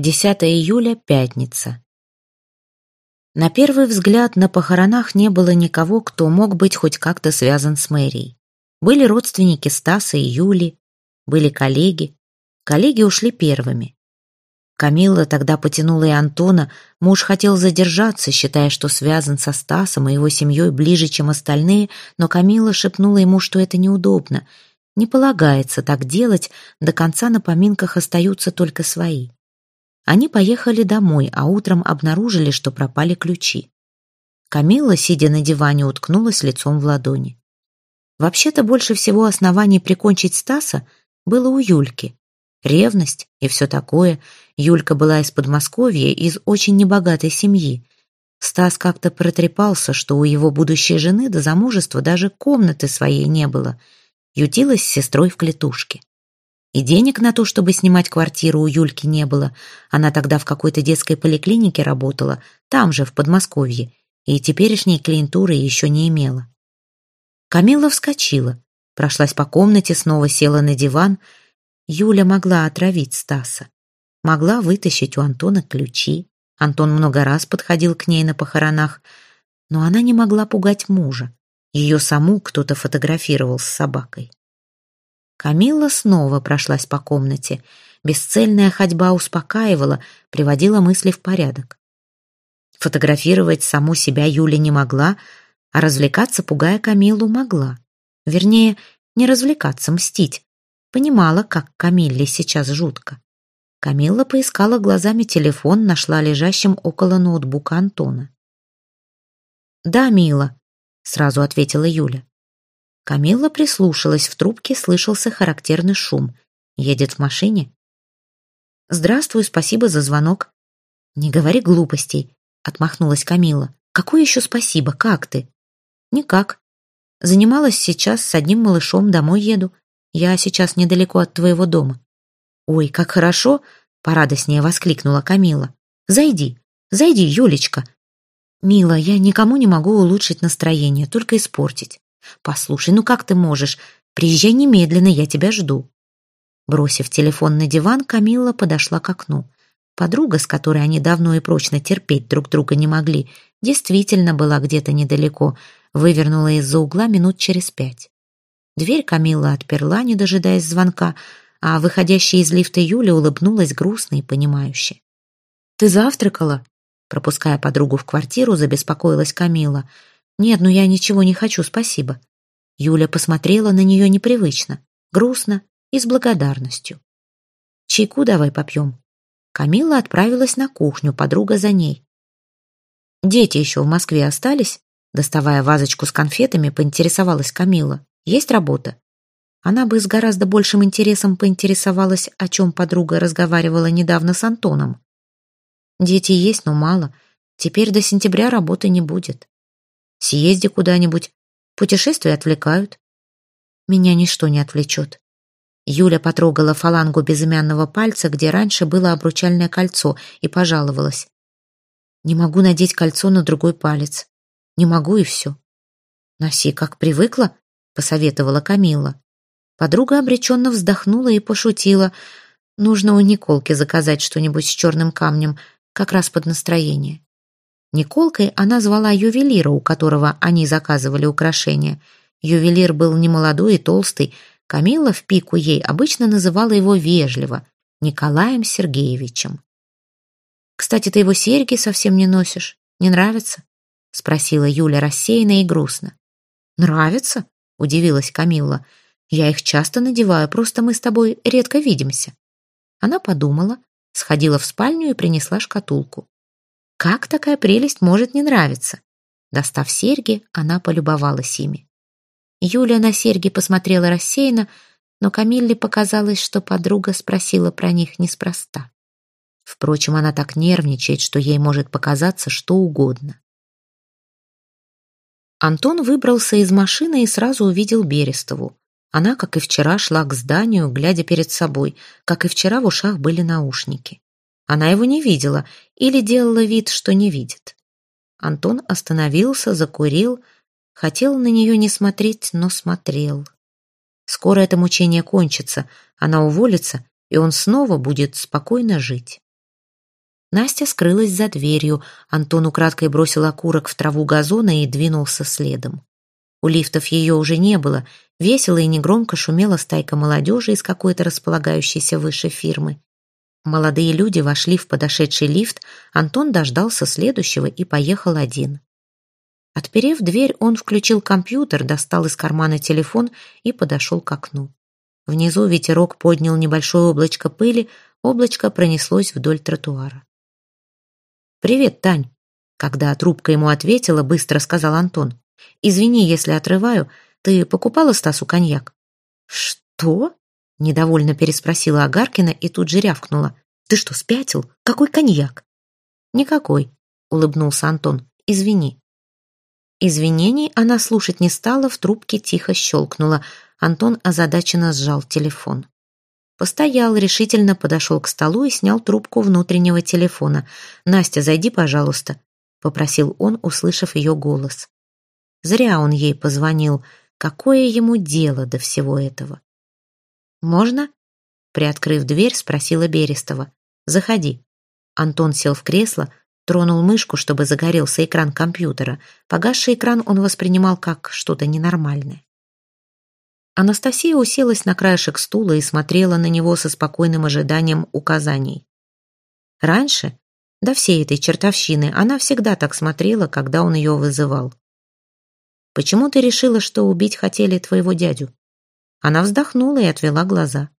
10 июля, пятница. На первый взгляд на похоронах не было никого, кто мог быть хоть как-то связан с мэрией. Были родственники Стаса и Юли, были коллеги. Коллеги ушли первыми. Камилла тогда потянула и Антона. Муж хотел задержаться, считая, что связан со Стасом и его семьей ближе, чем остальные, но Камилла шепнула ему, что это неудобно. Не полагается так делать, до конца на поминках остаются только свои. Они поехали домой, а утром обнаружили, что пропали ключи. Камилла, сидя на диване, уткнулась лицом в ладони. Вообще-то больше всего оснований прикончить Стаса было у Юльки. Ревность и все такое. Юлька была из Подмосковья, из очень небогатой семьи. Стас как-то протрепался, что у его будущей жены до замужества даже комнаты своей не было. Ютилась с сестрой в клетушке. И денег на то, чтобы снимать квартиру у Юльки не было. Она тогда в какой-то детской поликлинике работала, там же, в Подмосковье, и теперешней клиентуры еще не имела. Камила вскочила, прошлась по комнате, снова села на диван. Юля могла отравить Стаса. Могла вытащить у Антона ключи. Антон много раз подходил к ней на похоронах, но она не могла пугать мужа. Ее саму кто-то фотографировал с собакой. Камилла снова прошлась по комнате. Бесцельная ходьба успокаивала, приводила мысли в порядок. Фотографировать саму себя Юля не могла, а развлекаться, пугая Камилу, могла. Вернее, не развлекаться, мстить. Понимала, как Камилле сейчас жутко. Камилла поискала глазами телефон, нашла лежащим около ноутбука Антона. «Да, мила», — сразу ответила Юля. Камилла прислушалась, в трубке слышался характерный шум. Едет в машине? «Здравствуй, спасибо за звонок». «Не говори глупостей», — отмахнулась Камилла. «Какое еще спасибо? Как ты?» «Никак. Занималась сейчас с одним малышом, домой еду. Я сейчас недалеко от твоего дома». «Ой, как хорошо!» — порадостнее воскликнула Камила. «Зайди, зайди, Юлечка». «Мила, я никому не могу улучшить настроение, только испортить. «Послушай, ну как ты можешь? Приезжай немедленно, я тебя жду». Бросив телефон на диван, Камилла подошла к окну. Подруга, с которой они давно и прочно терпеть друг друга не могли, действительно была где-то недалеко, вывернула из-за угла минут через пять. Дверь Камилла отперла, не дожидаясь звонка, а выходящая из лифта Юля улыбнулась грустно и понимающе. «Ты завтракала?» Пропуская подругу в квартиру, забеспокоилась Камила. «Нет, ну я ничего не хочу, спасибо». Юля посмотрела на нее непривычно, грустно и с благодарностью. «Чайку давай попьем». Камила отправилась на кухню, подруга за ней. «Дети еще в Москве остались?» Доставая вазочку с конфетами, поинтересовалась Камила. «Есть работа?» Она бы с гораздо большим интересом поинтересовалась, о чем подруга разговаривала недавно с Антоном. «Дети есть, но мало. Теперь до сентября работы не будет. Съезди куда-нибудь. Путешествия отвлекают. Меня ничто не отвлечет. Юля потрогала фалангу безымянного пальца, где раньше было обручальное кольцо, и пожаловалась. Не могу надеть кольцо на другой палец. Не могу и все. Носи, как привыкла, посоветовала Камила. Подруга обреченно вздохнула и пошутила. Нужно у Николки заказать что-нибудь с черным камнем, как раз под настроение. Николкой она звала ювелира, у которого они заказывали украшения. Ювелир был немолодой и толстый. Камила в пику ей обычно называла его вежливо Николаем Сергеевичем. «Кстати, ты его серьги совсем не носишь. Не нравится?» — спросила Юля рассеянно и грустно. «Нравится?» — удивилась Камилла. «Я их часто надеваю, просто мы с тобой редко видимся». Она подумала, сходила в спальню и принесла шкатулку. Как такая прелесть может не нравиться? Достав серьги, она полюбовалась ими. Юля на серьги посмотрела рассеянно, но Камилле показалось, что подруга спросила про них неспроста. Впрочем, она так нервничает, что ей может показаться что угодно. Антон выбрался из машины и сразу увидел Берестову. Она, как и вчера, шла к зданию, глядя перед собой, как и вчера в ушах были наушники. Она его не видела или делала вид, что не видит. Антон остановился, закурил, хотел на нее не смотреть, но смотрел. Скоро это мучение кончится, она уволится, и он снова будет спокойно жить. Настя скрылась за дверью. Антон украдкой бросил окурок в траву газона и двинулся следом. У лифтов ее уже не было. Весело и негромко шумела стайка молодежи из какой-то располагающейся выше фирмы. Молодые люди вошли в подошедший лифт, Антон дождался следующего и поехал один. Отперев дверь, он включил компьютер, достал из кармана телефон и подошел к окну. Внизу ветерок поднял небольшое облачко пыли, облачко пронеслось вдоль тротуара. «Привет, Тань!» Когда трубка ему ответила, быстро сказал Антон. «Извини, если отрываю. Ты покупала Стасу коньяк?» «Что?» — недовольно переспросила Агаркина и тут же рявкнула. «Ты что, спятил? Какой коньяк?» «Никакой», — улыбнулся Антон. «Извини». Извинений она слушать не стала, в трубке тихо щелкнула. Антон озадаченно сжал телефон. Постоял, решительно подошел к столу и снял трубку внутреннего телефона. «Настя, зайди, пожалуйста», — попросил он, услышав ее голос. Зря он ей позвонил. Какое ему дело до всего этого? «Можно?» — приоткрыв дверь, спросила Берестова. «Заходи». Антон сел в кресло, тронул мышку, чтобы загорелся экран компьютера. Погасший экран он воспринимал как что-то ненормальное. Анастасия уселась на краешек стула и смотрела на него со спокойным ожиданием указаний. Раньше, до всей этой чертовщины, она всегда так смотрела, когда он ее вызывал. «Почему ты решила, что убить хотели твоего дядю?» Она вздохнула и отвела глаза.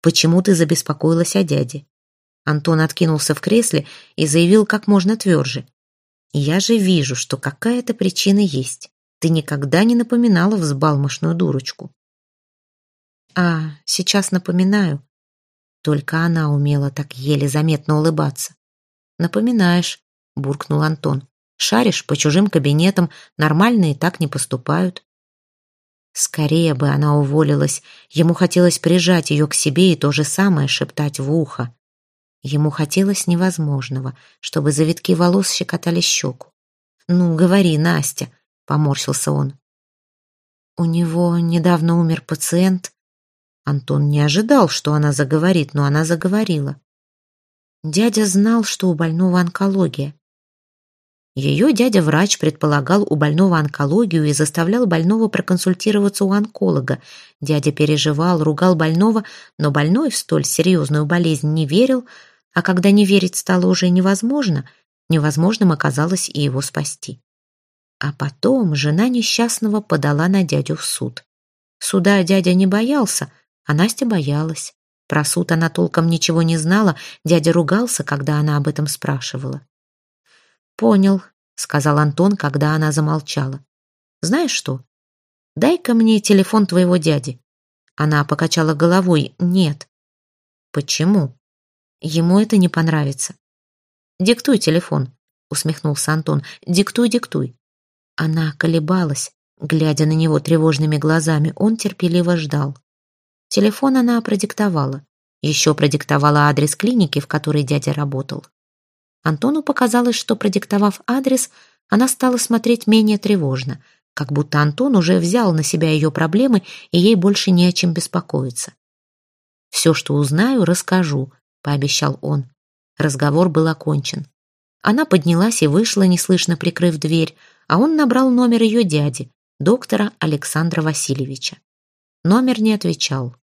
«Почему ты забеспокоилась о дяде?» Антон откинулся в кресле и заявил как можно тверже. «Я же вижу, что какая-то причина есть. Ты никогда не напоминала взбалмошную дурочку. А, сейчас напоминаю. Только она умела так еле заметно улыбаться. Напоминаешь, буркнул Антон. Шаришь по чужим кабинетам, нормальные так не поступают. Скорее бы она уволилась. Ему хотелось прижать ее к себе и то же самое шептать в ухо. Ему хотелось невозможного, чтобы завитки волос щекотали щеку. «Ну, говори, Настя», — поморщился он. «У него недавно умер пациент», Антон не ожидал, что она заговорит, но она заговорила. Дядя знал, что у больного онкология. Ее дядя-врач предполагал у больного онкологию и заставлял больного проконсультироваться у онколога. Дядя переживал, ругал больного, но больной в столь серьезную болезнь не верил, а когда не верить стало уже невозможно, невозможным оказалось и его спасти. А потом жена несчастного подала на дядю в суд. Суда дядя не боялся, а Настя боялась. Про суд она толком ничего не знала, дядя ругался, когда она об этом спрашивала. «Понял», — сказал Антон, когда она замолчала. «Знаешь что? Дай-ка мне телефон твоего дяди». Она покачала головой. «Нет». «Почему?» «Ему это не понравится». «Диктуй телефон», — усмехнулся Антон. «Диктуй, диктуй». Она колебалась, глядя на него тревожными глазами. Он терпеливо ждал. Телефон она продиктовала. Еще продиктовала адрес клиники, в которой дядя работал. Антону показалось, что, продиктовав адрес, она стала смотреть менее тревожно, как будто Антон уже взял на себя ее проблемы, и ей больше не о чем беспокоиться. «Все, что узнаю, расскажу», — пообещал он. Разговор был окончен. Она поднялась и вышла, неслышно прикрыв дверь, а он набрал номер ее дяди, доктора Александра Васильевича. Номер не отвечал.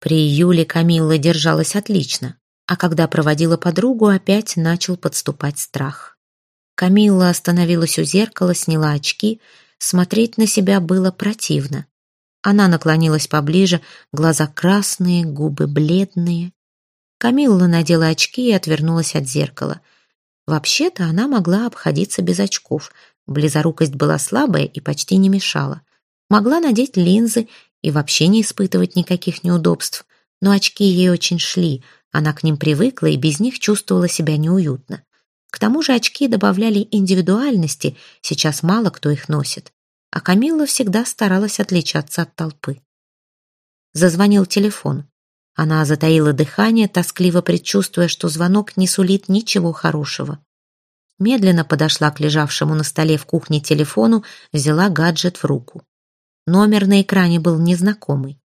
При Юле Камилла держалась отлично, а когда проводила подругу, опять начал подступать страх. Камилла остановилась у зеркала, сняла очки, смотреть на себя было противно. Она наклонилась поближе, глаза красные, губы бледные. Камилла надела очки и отвернулась от зеркала. Вообще-то она могла обходиться без очков. Близорукость была слабая и почти не мешала. Могла надеть линзы и вообще не испытывать никаких неудобств. Но очки ей очень шли, она к ним привыкла и без них чувствовала себя неуютно. К тому же очки добавляли индивидуальности, сейчас мало кто их носит. А Камилла всегда старалась отличаться от толпы. Зазвонил телефон. Она затаила дыхание, тоскливо предчувствуя, что звонок не сулит ничего хорошего. Медленно подошла к лежавшему на столе в кухне телефону, взяла гаджет в руку. Номер на экране был незнакомый.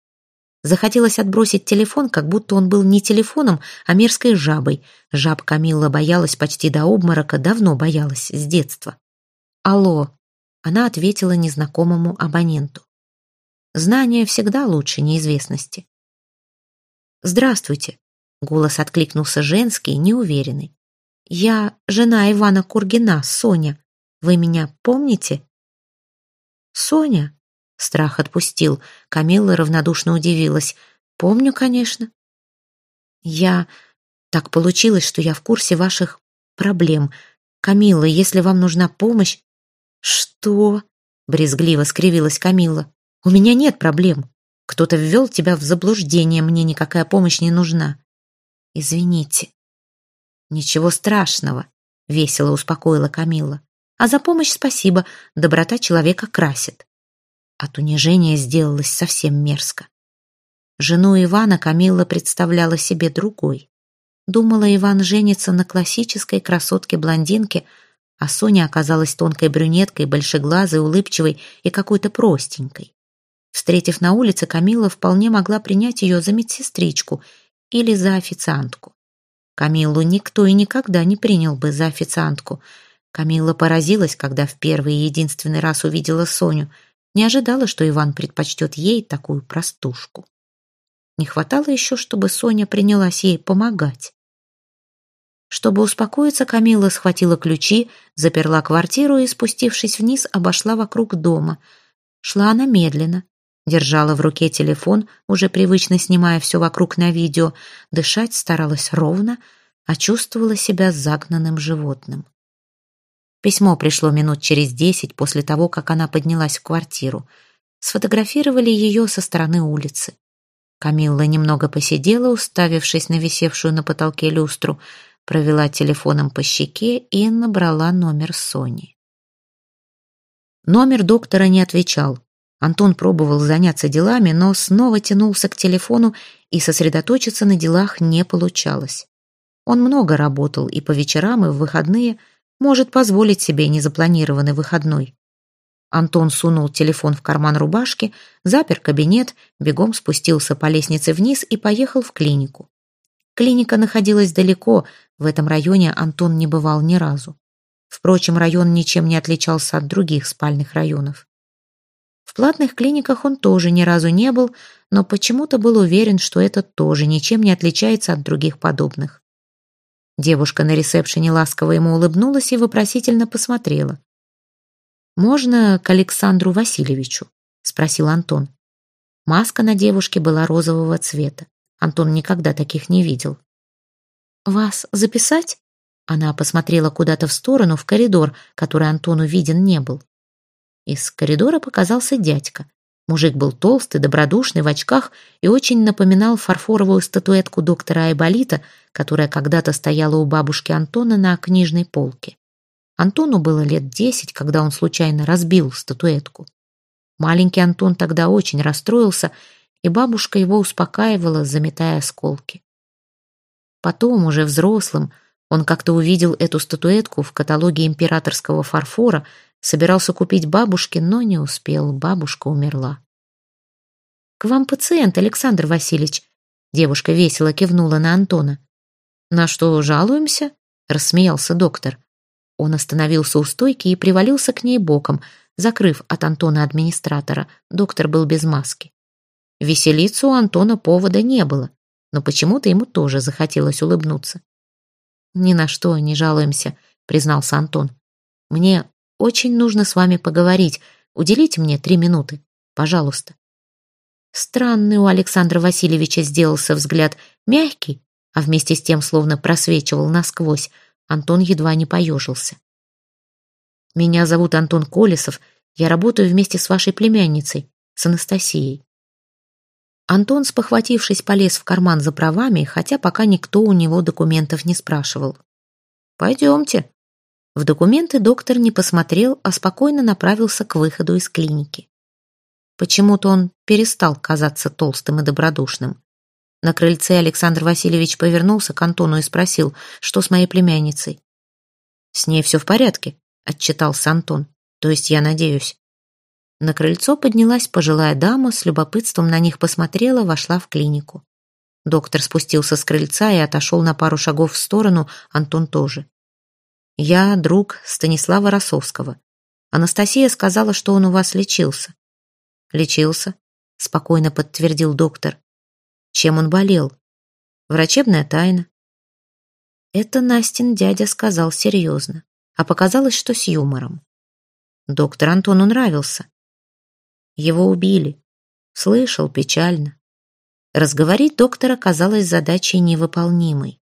Захотелось отбросить телефон, как будто он был не телефоном, а мерзкой жабой. Жаб Камилла боялась почти до обморока, давно боялась, с детства. «Алло», — она ответила незнакомому абоненту. Знание всегда лучше неизвестности. «Здравствуйте», — голос откликнулся женский, неуверенный. «Я жена Ивана Кургина, Соня. Вы меня помните?» «Соня?» — страх отпустил. Камилла равнодушно удивилась. «Помню, конечно». «Я... Так получилось, что я в курсе ваших проблем. Камилла, если вам нужна помощь...» «Что?» — брезгливо скривилась Камилла. «У меня нет проблем. Кто-то ввел тебя в заблуждение, мне никакая помощь не нужна. Извините. Ничего страшного, весело успокоила Камила. А за помощь спасибо, доброта человека красит. От унижения сделалось совсем мерзко. Жену Ивана Камилла представляла себе другой. Думала, Иван женится на классической красотке-блондинке, а Соня оказалась тонкой брюнеткой, большеглазой, улыбчивой и какой-то простенькой. Встретив на улице, Камила вполне могла принять ее за медсестричку или за официантку. Камиллу никто и никогда не принял бы за официантку. Камилла поразилась, когда в первый и единственный раз увидела Соню. Не ожидала, что Иван предпочтет ей такую простушку. Не хватало еще, чтобы Соня принялась ей помогать. Чтобы успокоиться, Камила схватила ключи, заперла квартиру и, спустившись вниз, обошла вокруг дома. Шла она медленно, Держала в руке телефон, уже привычно снимая все вокруг на видео. Дышать старалась ровно, а чувствовала себя загнанным животным. Письмо пришло минут через десять после того, как она поднялась в квартиру. Сфотографировали ее со стороны улицы. Камилла немного посидела, уставившись на висевшую на потолке люстру, провела телефоном по щеке и набрала номер Сони. Номер доктора не отвечал. Антон пробовал заняться делами, но снова тянулся к телефону, и сосредоточиться на делах не получалось. Он много работал и по вечерам, и в выходные может позволить себе незапланированный выходной. Антон сунул телефон в карман рубашки, запер кабинет, бегом спустился по лестнице вниз и поехал в клинику. Клиника находилась далеко, в этом районе Антон не бывал ни разу. Впрочем, район ничем не отличался от других спальных районов. В платных клиниках он тоже ни разу не был, но почему-то был уверен, что это тоже ничем не отличается от других подобных. Девушка на ресепшене ласково ему улыбнулась и вопросительно посмотрела. «Можно к Александру Васильевичу?» — спросил Антон. Маска на девушке была розового цвета. Антон никогда таких не видел. «Вас записать?» Она посмотрела куда-то в сторону, в коридор, который Антону виден не был. Из коридора показался дядька. Мужик был толстый, добродушный, в очках и очень напоминал фарфоровую статуэтку доктора Айболита, которая когда-то стояла у бабушки Антона на книжной полке. Антону было лет десять, когда он случайно разбил статуэтку. Маленький Антон тогда очень расстроился, и бабушка его успокаивала, заметая осколки. Потом, уже взрослым, он как-то увидел эту статуэтку в каталоге императорского фарфора, Собирался купить бабушке, но не успел. Бабушка умерла. «К вам пациент, Александр Васильевич», — девушка весело кивнула на Антона. «На что жалуемся?» — рассмеялся доктор. Он остановился у стойки и привалился к ней боком, закрыв от Антона администратора. Доктор был без маски. Веселиться у Антона повода не было, но почему-то ему тоже захотелось улыбнуться. «Ни на что не жалуемся», — признался Антон. «Мне очень нужно с вами поговорить. Уделите мне три минуты, пожалуйста». Странный у Александра Васильевича сделался взгляд, мягкий, а вместе с тем словно просвечивал насквозь. Антон едва не поежился. «Меня зовут Антон Колесов. Я работаю вместе с вашей племянницей, с Анастасией». Антон, спохватившись, полез в карман за правами, хотя пока никто у него документов не спрашивал. «Пойдемте», в документы доктор не посмотрел, а спокойно направился к выходу из клиники. Почему-то он перестал казаться толстым и добродушным. На крыльце Александр Васильевич повернулся к Антону и спросил, что с моей племянницей. «С ней все в порядке», — отчитался Антон. «То есть я надеюсь». На крыльцо поднялась пожилая дама, с любопытством на них посмотрела, вошла в клинику. Доктор спустился с крыльца и отошел на пару шагов в сторону, Антон тоже. «Я друг Станислава Росовского. Анастасия сказала, что он у вас лечился». «Лечился», — спокойно подтвердил доктор. «Чем он болел?» «Врачебная тайна». Это Настин дядя сказал серьезно, а показалось, что с юмором. Доктор Антону нравился. Его убили. Слышал печально. Разговорить доктора казалось задачей невыполнимой.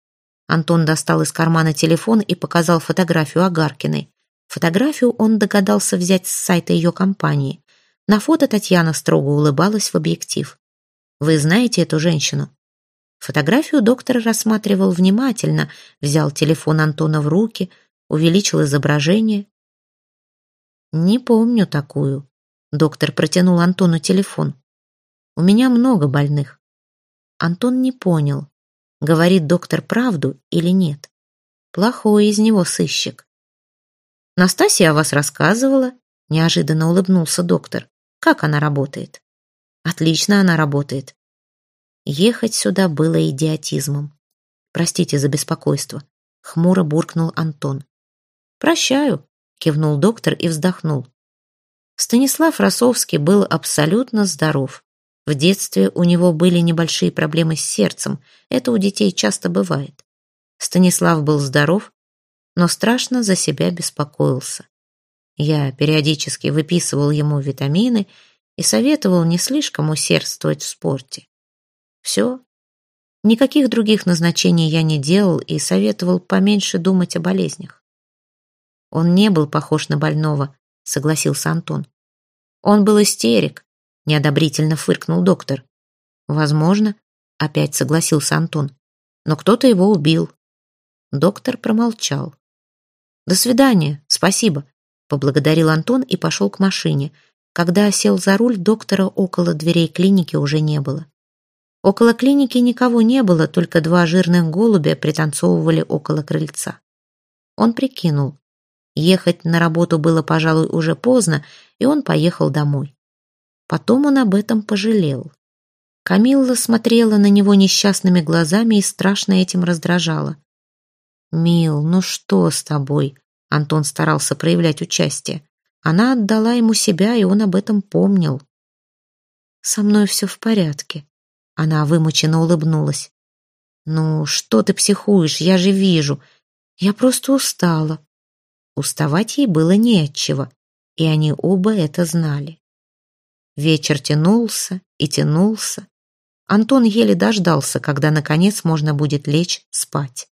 Антон достал из кармана телефон и показал фотографию Агаркиной. Фотографию он догадался взять с сайта ее компании. На фото Татьяна строго улыбалась в объектив. «Вы знаете эту женщину?» Фотографию доктор рассматривал внимательно, взял телефон Антона в руки, увеличил изображение. «Не помню такую», Доктор протянул Антону телефон. «У меня много больных». Антон не понял, говорит доктор правду или нет. Плохой из него сыщик. «Настасья о вас рассказывала», — неожиданно улыбнулся доктор. «Как она работает?» «Отлично она работает». Ехать сюда было идиотизмом. «Простите за беспокойство», — хмуро буркнул Антон. «Прощаю», — кивнул доктор и вздохнул. Станислав Росовский был абсолютно здоров. В детстве у него были небольшие проблемы с сердцем, это у детей часто бывает. Станислав был здоров, но страшно за себя беспокоился. Я периодически выписывал ему витамины и советовал не слишком усердствовать в спорте. Все. Никаких других назначений я не делал и советовал поменьше думать о болезнях. Он не был похож на больного, согласился Антон. Он был истерик, неодобрительно фыркнул доктор. Возможно, опять согласился Антон. Но кто-то его убил. Доктор промолчал. До свидания, спасибо, поблагодарил Антон и пошел к машине. Когда сел за руль, доктора около дверей клиники уже не было. Около клиники никого не было, только два жирных голубя пританцовывали около крыльца. Он прикинул. Ехать на работу было, пожалуй, уже поздно, и он поехал домой. Потом он об этом пожалел. Камилла смотрела на него несчастными глазами и страшно этим раздражала. «Мил, ну что с тобой?» Антон старался проявлять участие. Она отдала ему себя, и он об этом помнил. «Со мной все в порядке». Она вымученно улыбнулась. «Ну, что ты психуешь? Я же вижу. Я просто устала. Уставать ей было не от и они оба это знали. Вечер тянулся и тянулся. Антон еле дождался, когда, наконец, можно будет лечь спать.